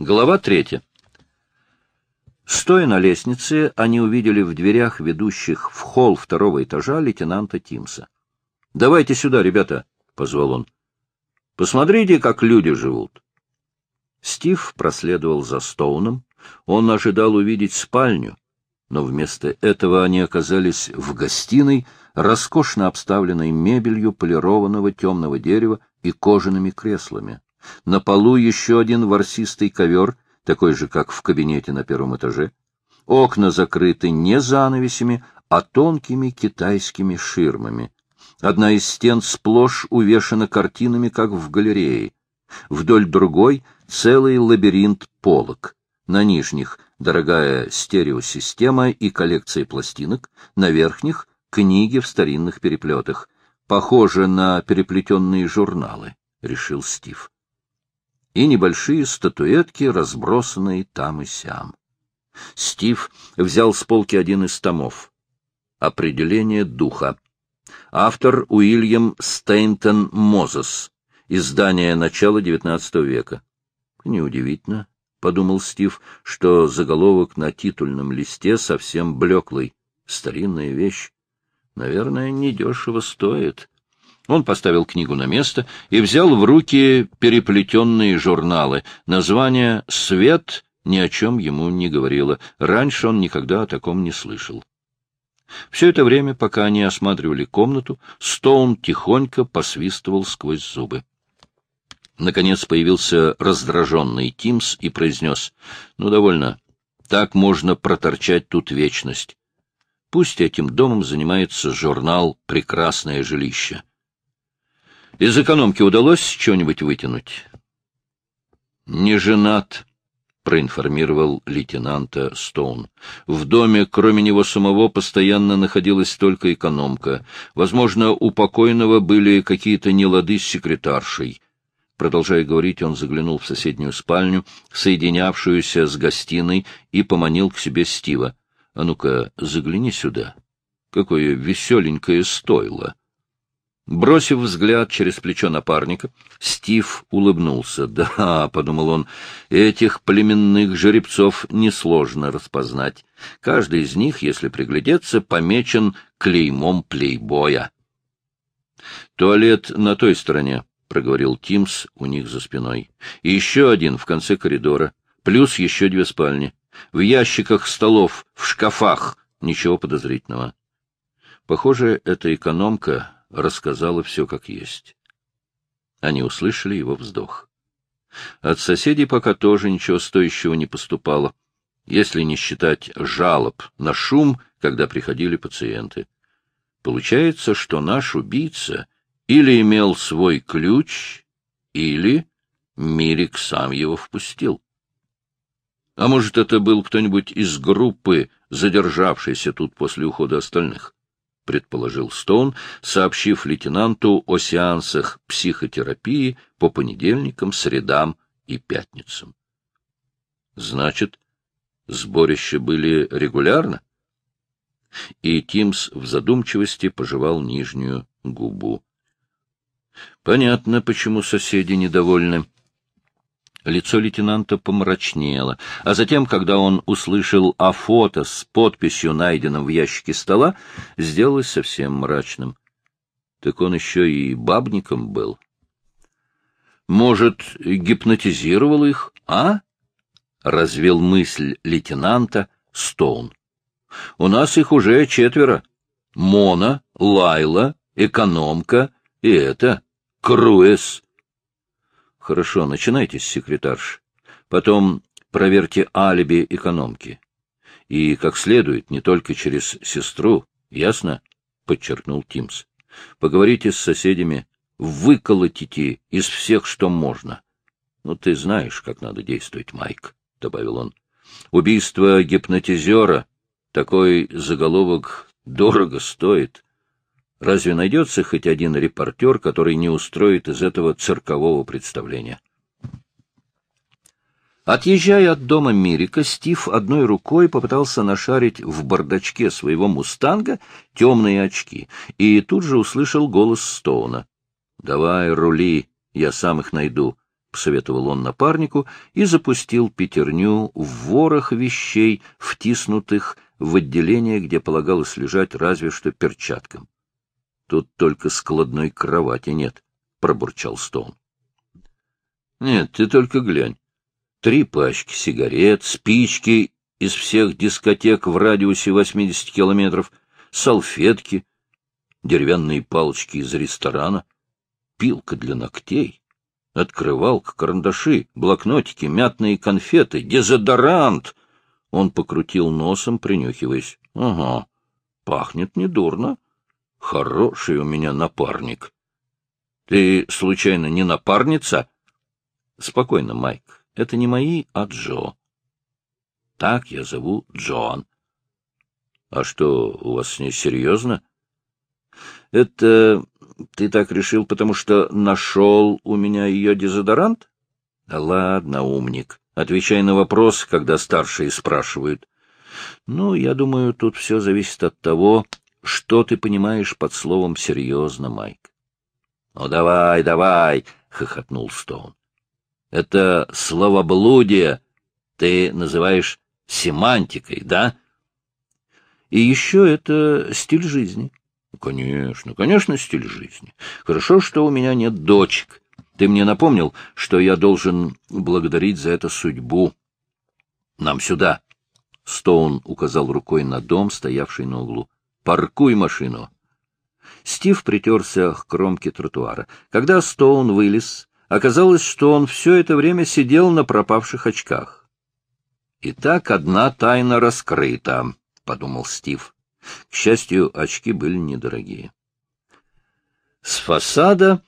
Глава третья. Стоя на лестнице, они увидели в дверях, ведущих в холл второго этажа, лейтенанта Тимса. — Давайте сюда, ребята, — позвал он. — Посмотрите, как люди живут. Стив проследовал за Стоуном. Он ожидал увидеть спальню, но вместо этого они оказались в гостиной, роскошно обставленной мебелью полированного темного дерева и кожаными креслами. На полу еще один ворсистый ковер, такой же, как в кабинете на первом этаже. Окна закрыты не занавесями, а тонкими китайскими ширмами. Одна из стен сплошь увешана картинами, как в галерее. Вдоль другой — целый лабиринт полок. На нижних — дорогая стереосистема и коллекция пластинок, на верхних — книги в старинных переплетах. Похоже на переплетенные журналы, — решил Стив. И небольшие статуэтки, разбросанные там и сям. Стив взял с полки один из томов. Определение духа. Автор Уильям Стейнтон Мозес. Издание начала XIX века. Неудивительно, — подумал Стив, — что заголовок на титульном листе совсем блеклый. Старинная вещь. Наверное, недешево стоит. Он поставил книгу на место и взял в руки переплетенные журналы. Название «Свет» ни о чем ему не говорило. Раньше он никогда о таком не слышал. Все это время, пока они осматривали комнату, Стоун тихонько посвистывал сквозь зубы. Наконец появился раздраженный Тимс и произнес, — Ну, довольно. Так можно проторчать тут вечность. Пусть этим домом занимается журнал «Прекрасное жилище». Из экономки удалось что-нибудь вытянуть? — Не женат, — проинформировал лейтенанта Стоун. В доме, кроме него самого, постоянно находилась только экономка. Возможно, у покойного были какие-то нелады с секретаршей. Продолжая говорить, он заглянул в соседнюю спальню, соединявшуюся с гостиной, и поманил к себе Стива. — А ну-ка, загляни сюда. Какое веселенькое стойло! Бросив взгляд через плечо напарника, Стив улыбнулся. «Да», — подумал он, — «этих племенных жеребцов несложно распознать. Каждый из них, если приглядеться, помечен клеймом плейбоя». «Туалет на той стороне», — проговорил Тимс у них за спиной. — И еще один в конце коридора, плюс еще две спальни. В ящиках столов, в шкафах. Ничего подозрительного. Похоже, эта экономка рассказала все как есть. Они услышали его вздох. От соседей пока тоже ничего стоящего не поступало, если не считать жалоб на шум, когда приходили пациенты. Получается, что наш убийца — или имел свой ключ, или Мирик сам его впустил. А может, это был кто-нибудь из группы, задержавшейся тут после ухода остальных? Предположил Стоун, сообщив лейтенанту о сеансах психотерапии по понедельникам, средам и пятницам. Значит, сборища были регулярно? И Тимс в задумчивости пожевал нижнюю губу. Понятно, почему соседи недовольны. Лицо лейтенанта помрачнело, а затем, когда он услышал о фото с подписью, найденным в ящике стола, сделалось совсем мрачным. Так он еще и бабником был. Может, гипнотизировал их, а? — развел мысль лейтенанта Стоун. — У нас их уже четверо. Мона, Лайла, экономка и это... Круэс. Хорошо, начинайте с секретарш. Потом проверьте алиби экономки. И, как следует, не только через сестру, ясно? — подчеркнул Тимс. Поговорите с соседями, выколотите из всех, что можно. Ну, ты знаешь, как надо действовать, Майк, — добавил он. Убийство гипнотизера, такой заголовок дорого стоит. Разве найдется хоть один репортер, который не устроит из этого циркового представления? Отъезжая от дома Мирика, Стив одной рукой попытался нашарить в бардачке своего «Мустанга» темные очки, и тут же услышал голос Стоуна. — Давай, рули, я сам их найду. — посоветовал он напарнику и запустил пятерню в ворох вещей, втиснутых в отделение, где полагалось лежать разве что перчаткам. — Тут только складной кровати нет, — пробурчал Стоун. — Нет, ты только глянь. Три пачки сигарет, спички из всех дискотек в радиусе 80 километров, салфетки, деревянные палочки из ресторана, пилка для ногтей, открывалка, карандаши, блокнотики, мятные конфеты, дезодорант. Он покрутил носом, принюхиваясь. — Ага, пахнет недурно. Хороший у меня напарник. — Ты, случайно, не напарница? — Спокойно, Майк. Это не мои, а Джо. Так я зову Джоан. — А что, у вас с ней серьезно? — Это ты так решил, потому что нашел у меня ее дезодорант? — Да ладно, умник. Отвечай на вопрос, когда старшие спрашивают. Ну, я думаю, тут все зависит от того, что ты понимаешь под словом «серьезно», Майк. — Ну, давай, давай, — хохотнул Стоун. — Это словоблудие ты называешь семантикой, да? И еще это стиль жизни. Конечно, конечно, стиль жизни. Хорошо, что у меня нет дочек. Ты мне напомнил, что я должен благодарить за это судьбу. Нам сюда. Стоун указал рукой на дом, стоявший на углу. Паркуй машину. Стив притерся к кромке тротуара. Когда Стоун вылез, оказалось, что он все это время сидел на пропавших очках. «Итак, одна тайна раскрыта», — подумал Стив. К счастью, очки были недорогие. С фасада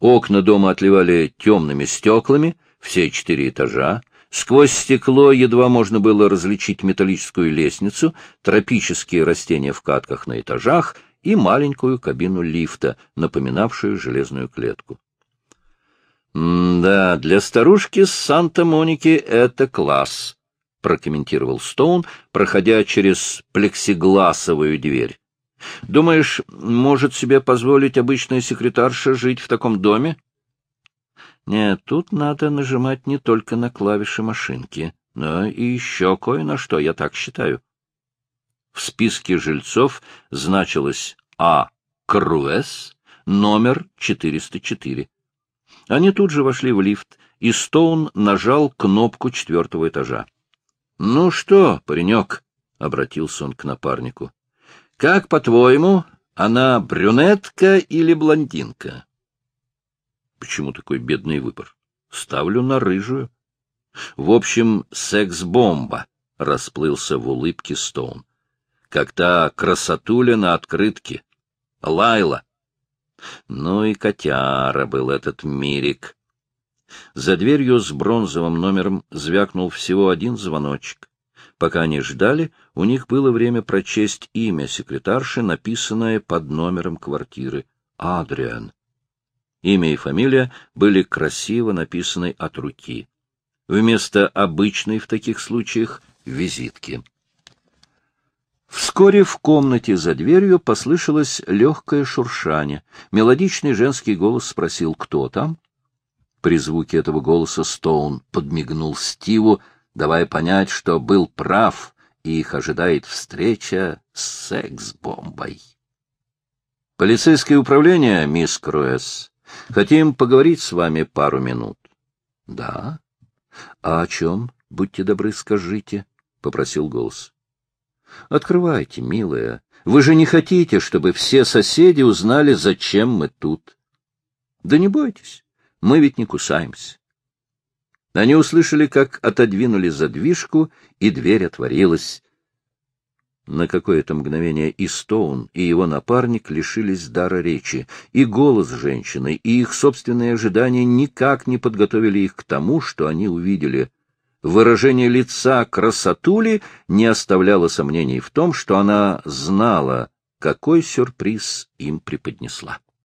окна дома отливали темными стеклами, все четыре этажа. Сквозь стекло едва можно было различить металлическую лестницу, тропические растения в катках на этажах и маленькую кабину лифта, напоминавшую железную клетку. «Да, для старушки с Санта-Моники это класс», — прокомментировал Стоун, проходя через плексигласовую дверь. — Думаешь, может себе позволить обычная секретарша жить в таком доме? — Нет, тут надо нажимать не только на клавиши машинки, но и еще кое на что, я так считаю. В списке жильцов значилось А. Круэс, номер 404. Они тут же вошли в лифт, и Стоун нажал кнопку четвертого этажа. — Ну что, паренек, — обратился он к напарнику, — как, по-твоему, она брюнетка или блондинка? — Почему такой бедный выбор? Ставлю на рыжую. — В общем, секс-бомба, — расплылся в улыбке Стоун. — Как та красотуля на открытке. Лайла. Ну и котяра был этот мирик. За дверью с бронзовым номером звякнул всего один звоночек. Пока они ждали, у них было время прочесть имя секретарши, написанное под номером квартиры — Адриан. Имя и фамилия были красиво написаны от руки. Вместо обычной в таких случаях визитки. Вскоре в комнате за дверью послышалось легкое шуршание. Мелодичный женский голос спросил, кто там. При звуке этого голоса Стоун подмигнул Стиву, давая понять, что был прав, и их ожидает встреча с секс-бомбой. «Полицейское управление, мисс Круэс. Хотим поговорить с вами пару минут». «Да? А о чем, будьте добры, скажите?» — попросил голос. «Открывайте, милая. Вы же не хотите, чтобы все соседи узнали, зачем мы тут?» «Да не бойтесь. Мы ведь не кусаемся. Они услышали, как отодвинули задвижку, и дверь отворилась. На какое-то мгновение и Стоун, и его напарник лишились дара речи, и голос женщины, и их собственные ожидания никак не подготовили их к тому, что они увидели. Выражение лица красотули не оставляло сомнений в том, что она знала, какой сюрприз им преподнесла.